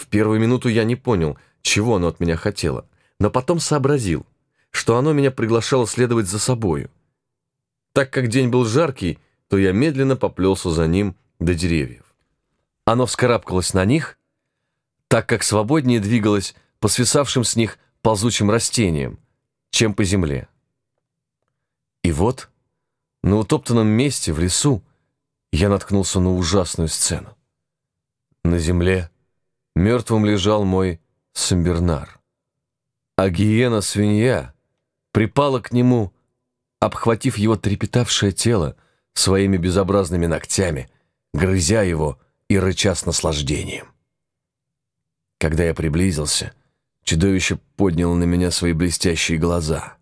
В первую минуту я не понял, чего оно от меня хотело, но потом сообразил, что оно меня приглашало следовать за собою. Так как день был жаркий, то я медленно поплелся за ним до деревьев. Оно вскарабкалось на них, так как свободнее двигалось по свисавшим с них ползучим растениям, чем по земле. И вот, на утоптанном месте в лесу, я наткнулся на ужасную сцену. На земле мертвым лежал мой Самбернар, а гиена-свинья припала к нему, обхватив его трепетавшее тело своими безобразными ногтями, грызя его и рыча с наслаждением. Когда я приблизился, чудовище подняло на меня свои блестящие глаза.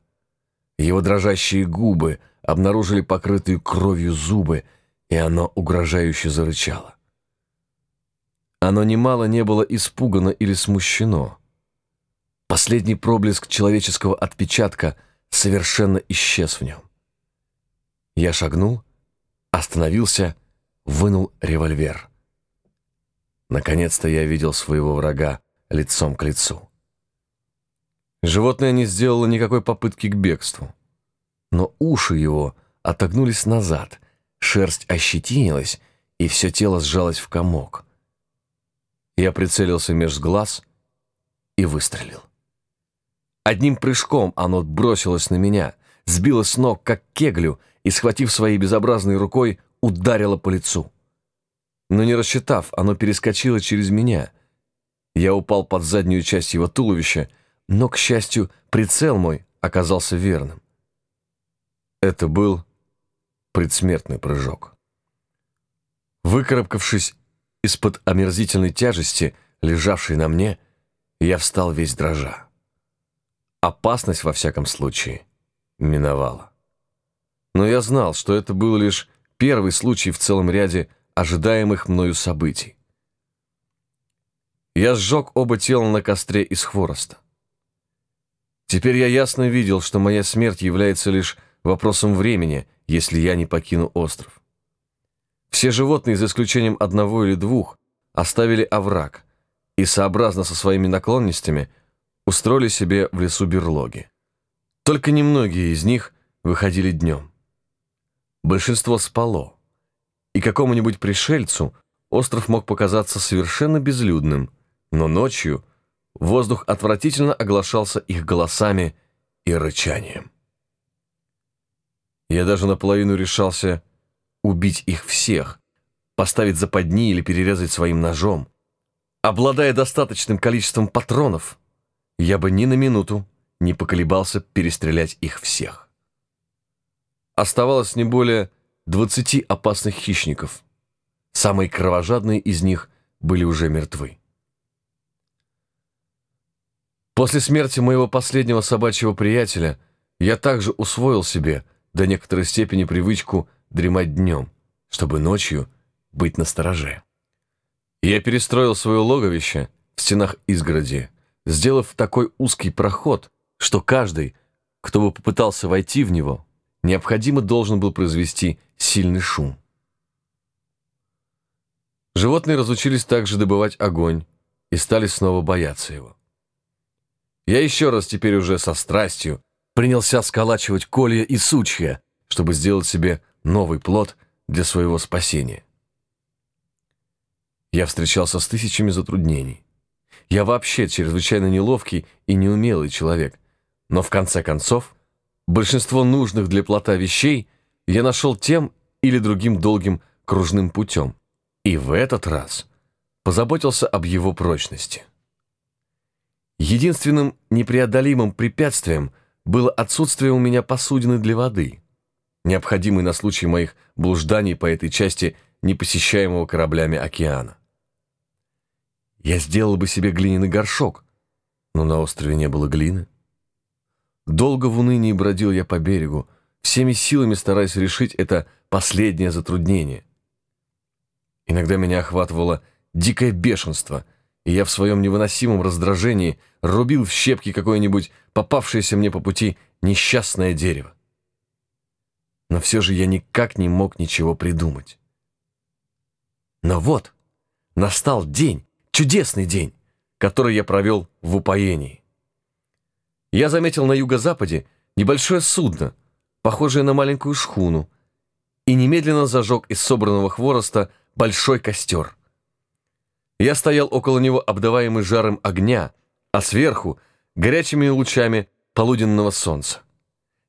Его дрожащие губы обнаружили покрытые кровью зубы, и оно угрожающе зарычало. Оно немало не было испугано или смущено. Последний проблеск человеческого отпечатка совершенно исчез в нем. Я шагнул, остановился, вынул револьвер. Наконец-то я видел своего врага лицом к лицу. Животное не сделало никакой попытки к бегству. Но уши его отогнулись назад, шерсть ощетинилась, и все тело сжалось в комок. Я прицелился меж глаз и выстрелил. Одним прыжком оно бросилось на меня, сбило с ног, как кеглю, и, схватив своей безобразной рукой, ударило по лицу. Но не рассчитав, оно перескочило через меня. Я упал под заднюю часть его туловища, но, к счастью, прицел мой оказался верным. Это был предсмертный прыжок. Выкарабкавшись из-под омерзительной тяжести, лежавшей на мне, я встал весь дрожа. Опасность, во всяком случае, миновала. Но я знал, что это был лишь первый случай в целом ряде ожидаемых мною событий. Я сжег оба тела на костре из хвороста. Теперь я ясно видел, что моя смерть является лишь вопросом времени, если я не покину остров. Все животные, за исключением одного или двух, оставили овраг и, сообразно со своими наклонностями, устроили себе в лесу берлоги. Только немногие из них выходили днем. Большинство спало, и какому-нибудь пришельцу остров мог показаться совершенно безлюдным, но ночью воздух отвратительно оглашался их голосами и рычанием. Я даже наполовину решался убить их всех, поставить западни или перерезать своим ножом. Обладая достаточным количеством патронов, я бы ни на минуту не поколебался перестрелять их всех. Оставалось не более 20 опасных хищников. Самые кровожадные из них были уже мертвы. После смерти моего последнего собачьего приятеля я также усвоил себе до некоторой степени привычку дремать днем, чтобы ночью быть настороже. Я перестроил свое логовище в стенах изгороди, сделав такой узкий проход, что каждый, кто бы попытался войти в него, необходимо должен был произвести сильный шум. Животные разучились также добывать огонь и стали снова бояться его. Я еще раз теперь уже со страстью принялся сколачивать колья и сучья, чтобы сделать себе новый плод для своего спасения. Я встречался с тысячами затруднений. Я вообще чрезвычайно неловкий и неумелый человек, но в конце концов большинство нужных для плота вещей я нашел тем или другим долгим кружным путем, и в этот раз позаботился об его прочности. Единственным непреодолимым препятствием было отсутствие у меня посудины для воды – необходимый на случай моих блужданий по этой части непосещаемого кораблями океана. Я сделал бы себе глиняный горшок, но на острове не было глины. Долго в унынии бродил я по берегу, всеми силами стараясь решить это последнее затруднение. Иногда меня охватывало дикое бешенство, и я в своем невыносимом раздражении рубил в щепки какое-нибудь попавшееся мне по пути несчастное дерево но все же я никак не мог ничего придумать. Но вот, настал день, чудесный день, который я провел в упоении. Я заметил на юго-западе небольшое судно, похожее на маленькую шхуну, и немедленно зажег из собранного хвороста большой костер. Я стоял около него, обдаваемый жаром огня, а сверху — горячими лучами полуденного солнца.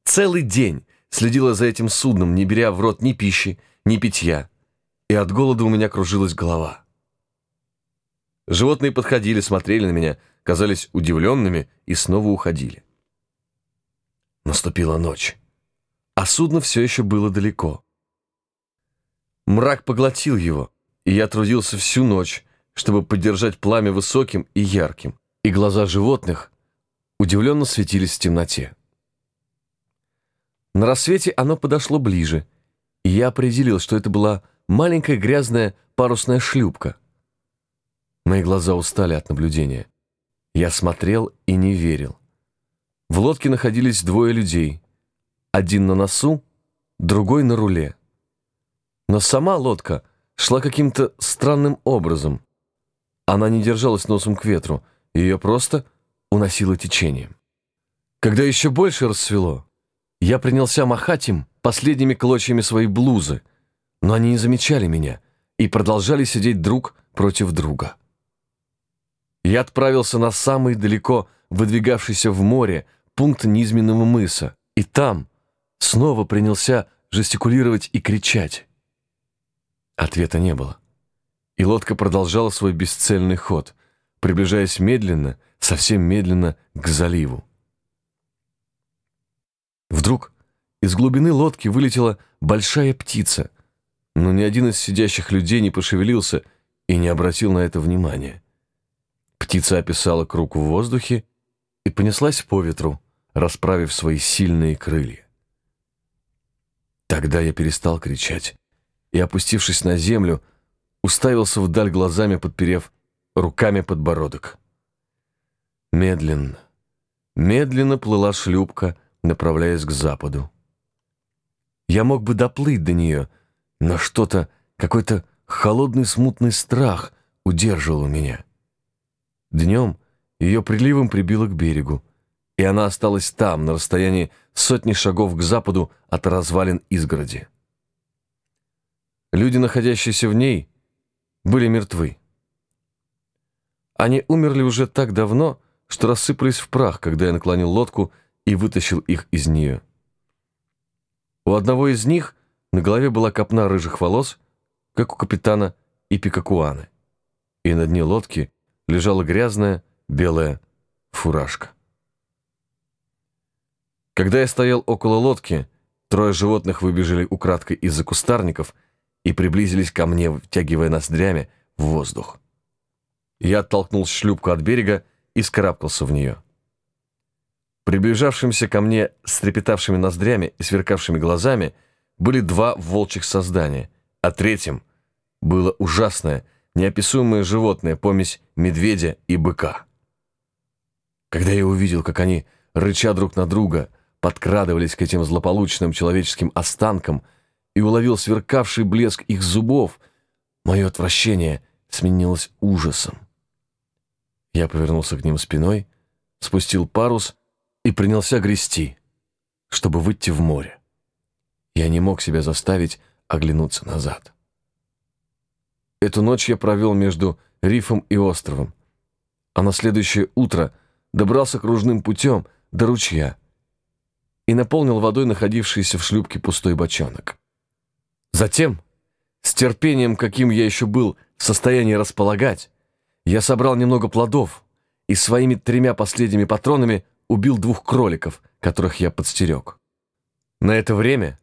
Целый день следила за этим судном, не беря в рот ни пищи, ни питья, и от голода у меня кружилась голова. Животные подходили, смотрели на меня, казались удивленными и снова уходили. Наступила ночь, а судно все еще было далеко. Мрак поглотил его, и я трудился всю ночь, чтобы поддержать пламя высоким и ярким, и глаза животных удивленно светились в темноте. На рассвете оно подошло ближе, и я определил, что это была маленькая грязная парусная шлюпка. Мои глаза устали от наблюдения. Я смотрел и не верил. В лодке находились двое людей. Один на носу, другой на руле. Но сама лодка шла каким-то странным образом. Она не держалась носом к ветру, ее просто уносило течением. Когда еще больше рассвело, я принялся махать им последними клочьями своей блузы, но они не замечали меня и продолжали сидеть друг против друга. Я отправился на самый далеко выдвигавшийся в море пункт низменного мыса, и там снова принялся жестикулировать и кричать. Ответа не было. И лодка продолжала свой бесцельный ход, приближаясь медленно, совсем медленно к заливу. Вдруг из глубины лодки вылетела большая птица, но ни один из сидящих людей не пошевелился и не обратил на это внимания. Птица описала круг в воздухе и понеслась по ветру, расправив свои сильные крылья. Тогда я перестал кричать и, опустившись на землю, уставился вдаль глазами, подперев руками подбородок. Медленно, медленно плыла шлюпка, направляясь к западу. Я мог бы доплыть до нее, но что-то, какой-то холодный смутный страх удерживал меня. Днем ее приливом прибило к берегу, и она осталась там, на расстоянии сотни шагов к западу от развалин изгороди. Люди, находящиеся в ней, были мертвы. Они умерли уже так давно, что рассыпались в прах, когда я наклонил лодку и вытащил их из нее. У одного из них на голове была копна рыжих волос, как у капитана Ипикакуаны, и на дне лодки лежала грязная белая фуражка. Когда я стоял около лодки, трое животных выбежали украдкой из-за кустарников и приблизились ко мне, втягивая ноздрями в воздух. Я оттолкнул шлюпку от берега и скарабкался в нее. Приближавшимся ко мне с трепетавшими ноздрями и сверкавшими глазами были два волчьих создания, а третьим было ужасное, неописуемое животное, помесь медведя и быка. Когда я увидел, как они, рыча друг на друга, подкрадывались к этим злополучным человеческим останкам и уловил сверкавший блеск их зубов, мое отвращение сменилось ужасом. Я повернулся к ним спиной, спустил парус и принялся грести, чтобы выйти в море. Я не мог себя заставить оглянуться назад. Эту ночь я провел между рифом и островом, а на следующее утро добрался кружным путем до ручья и наполнил водой находившийся в шлюпке пустой бочонок. Затем, с терпением, каким я еще был в состоянии располагать, я собрал немного плодов и своими тремя последними патронами убил двух кроликов, которых я подстерег. На это время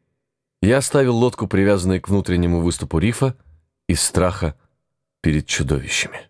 я оставил лодку, привязанную к внутреннему выступу рифа, из страха перед чудовищами.